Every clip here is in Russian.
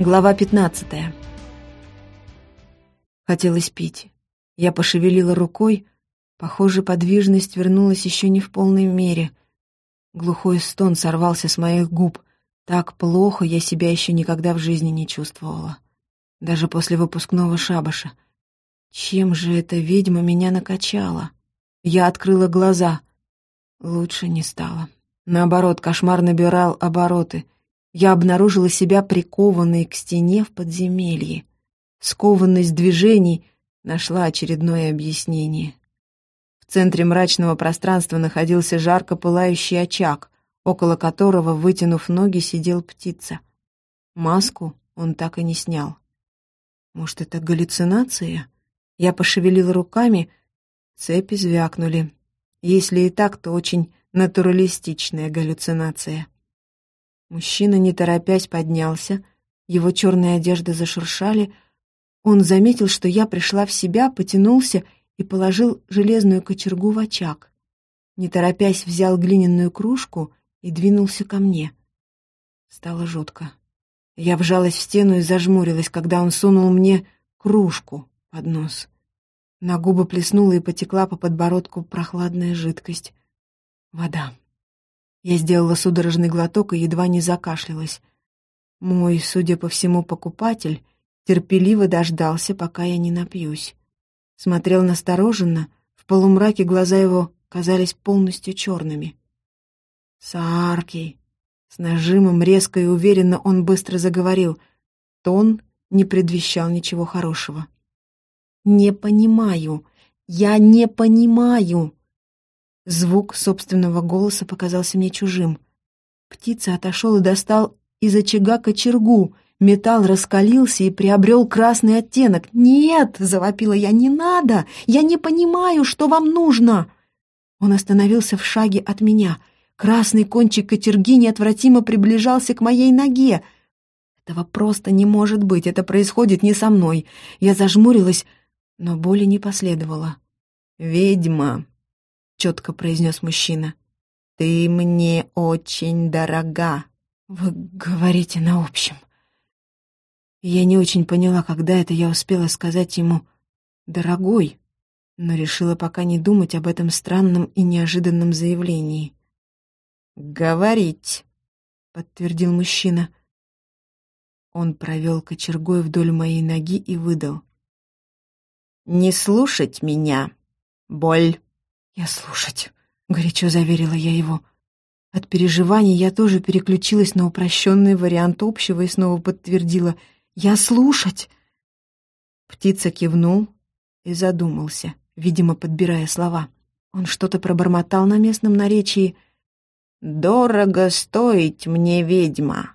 Глава 15. Хотелось пить. Я пошевелила рукой. Похоже, подвижность вернулась еще не в полной мере. Глухой стон сорвался с моих губ. Так плохо я себя еще никогда в жизни не чувствовала. Даже после выпускного шабаша. Чем же эта ведьма меня накачала? Я открыла глаза. Лучше не стало. Наоборот, кошмар набирал обороты — я обнаружила себя прикованной к стене в подземелье. Скованность движений нашла очередное объяснение. В центре мрачного пространства находился жарко пылающий очаг, около которого, вытянув ноги, сидел птица. Маску он так и не снял. Может, это галлюцинация? Я пошевелила руками, цепи звякнули. Если и так, то очень натуралистичная галлюцинация. Мужчина, не торопясь, поднялся, его черные одежды зашуршали. Он заметил, что я пришла в себя, потянулся и положил железную кочергу в очаг. Не торопясь, взял глиняную кружку и двинулся ко мне. Стало жутко. Я вжалась в стену и зажмурилась, когда он сунул мне кружку под нос. На губы плеснула и потекла по подбородку прохладная жидкость. Вода. Я сделала судорожный глоток и едва не закашлялась. Мой, судя по всему, покупатель терпеливо дождался, пока я не напьюсь. Смотрел настороженно, в полумраке глаза его казались полностью черными. «Сааркий!» С нажимом, резко и уверенно он быстро заговорил. Тон не предвещал ничего хорошего. «Не понимаю! Я не понимаю!» Звук собственного голоса показался мне чужим. Птица отошел и достал из очага кочергу. Металл раскалился и приобрел красный оттенок. «Нет!» — завопила я. «Не надо! Я не понимаю, что вам нужно!» Он остановился в шаге от меня. Красный кончик кочерги неотвратимо приближался к моей ноге. Этого просто не может быть. Это происходит не со мной. Я зажмурилась, но боли не последовало. «Ведьма!» — четко произнес мужчина. «Ты мне очень дорога». «Вы говорите на общем». Я не очень поняла, когда это я успела сказать ему «дорогой», но решила пока не думать об этом странном и неожиданном заявлении. «Говорить», — подтвердил мужчина. Он провел кочергой вдоль моей ноги и выдал. «Не слушать меня. Боль». «Я слушать», — горячо заверила я его. От переживаний я тоже переключилась на упрощенный вариант общего и снова подтвердила «Я слушать». Птица кивнул и задумался, видимо, подбирая слова. Он что-то пробормотал на местном наречии. «Дорого стоить мне, ведьма,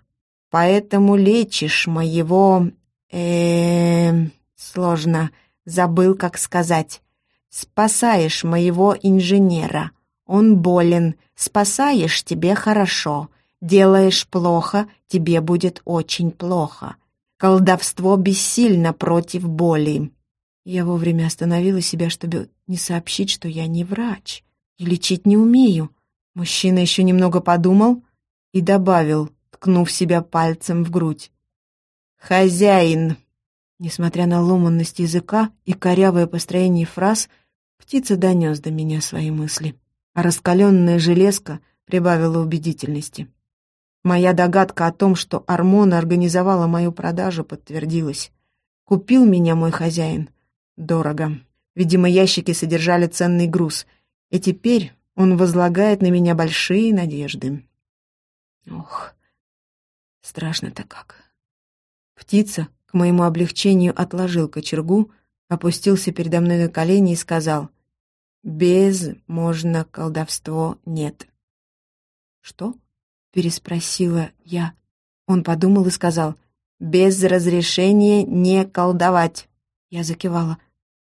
поэтому лечишь моего... э сложно, забыл, как сказать. Спасаешь моего инженера. Он болен. Спасаешь тебе хорошо. Делаешь плохо, тебе будет очень плохо. Колдовство бессильно против боли. Я вовремя остановила себя, чтобы не сообщить, что я не врач и лечить не умею. Мужчина еще немного подумал и добавил, ткнув себя пальцем в грудь. «Хозяин!» Несмотря на ломанность языка и корявое построение фраз, птица донес до меня свои мысли, а раскаленная железка прибавила убедительности. Моя догадка о том, что Армона организовала мою продажу, подтвердилась. Купил меня мой хозяин. Дорого. Видимо, ящики содержали ценный груз, и теперь он возлагает на меня большие надежды. Ох, страшно-то как. Птица, к моему облегчению отложил кочергу, опустился передо мной на колени и сказал, «Без можно колдовство нет». «Что?» — переспросила я. Он подумал и сказал, «Без разрешения не колдовать». Я закивала.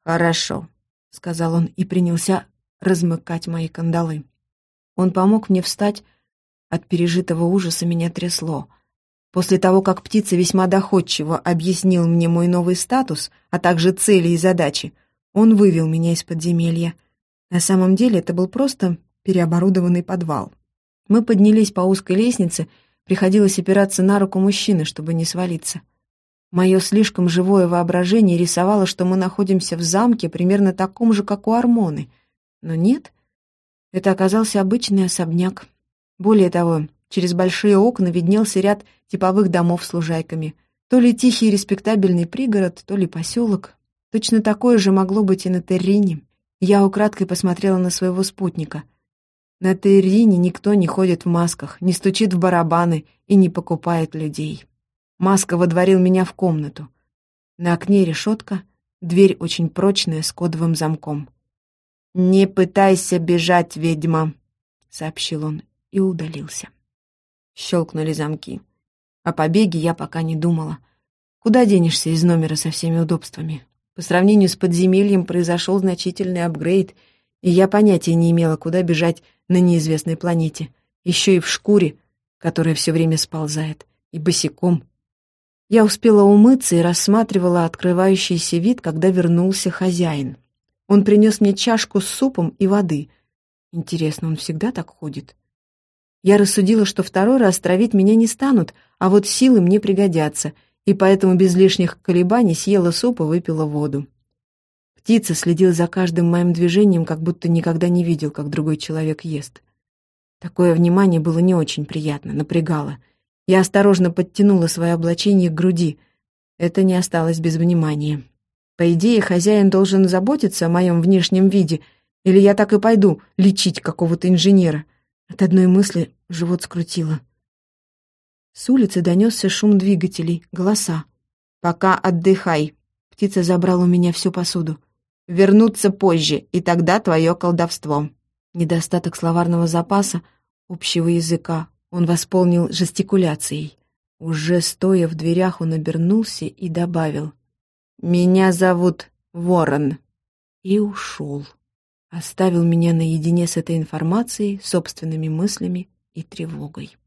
«Хорошо», — сказал он и принялся размыкать мои кандалы. Он помог мне встать, от пережитого ужаса меня трясло — После того, как птица весьма доходчиво объяснил мне мой новый статус, а также цели и задачи, он вывел меня из подземелья. На самом деле это был просто переоборудованный подвал. Мы поднялись по узкой лестнице, приходилось опираться на руку мужчины, чтобы не свалиться. Мое слишком живое воображение рисовало, что мы находимся в замке, примерно таком же, как у Армоны. Но нет, это оказался обычный особняк. Более того, через большие окна виднелся ряд типовых домов с лужайками. То ли тихий и респектабельный пригород, то ли поселок. Точно такое же могло быть и на Террине. Я украдкой посмотрела на своего спутника. На Террине никто не ходит в масках, не стучит в барабаны и не покупает людей. Маска водворил меня в комнату. На окне решетка, дверь очень прочная, с кодовым замком. «Не пытайся бежать, ведьма», — сообщил он и удалился. Щелкнули замки. О побеге я пока не думала. Куда денешься из номера со всеми удобствами? По сравнению с подземельем произошел значительный апгрейд, и я понятия не имела, куда бежать на неизвестной планете, еще и в шкуре, которая все время сползает, и босиком. Я успела умыться и рассматривала открывающийся вид, когда вернулся хозяин. Он принес мне чашку с супом и воды. Интересно, он всегда так ходит? Я рассудила, что второй раз травить меня не станут, а вот силы мне пригодятся, и поэтому без лишних колебаний съела суп и выпила воду. Птица следил за каждым моим движением, как будто никогда не видел, как другой человек ест. Такое внимание было не очень приятно, напрягало. Я осторожно подтянула свое облачение к груди. Это не осталось без внимания. По идее, хозяин должен заботиться о моем внешнем виде, или я так и пойду лечить какого-то инженера. От одной мысли живот скрутило. С улицы донесся шум двигателей, голоса. «Пока отдыхай!» Птица забрала у меня всю посуду. «Вернуться позже, и тогда твое колдовство!» Недостаток словарного запаса, общего языка, он восполнил жестикуляцией. Уже стоя в дверях, он обернулся и добавил. «Меня зовут Ворон». И ушел. Оставил меня наедине с этой информацией, собственными мыслями и тревогой.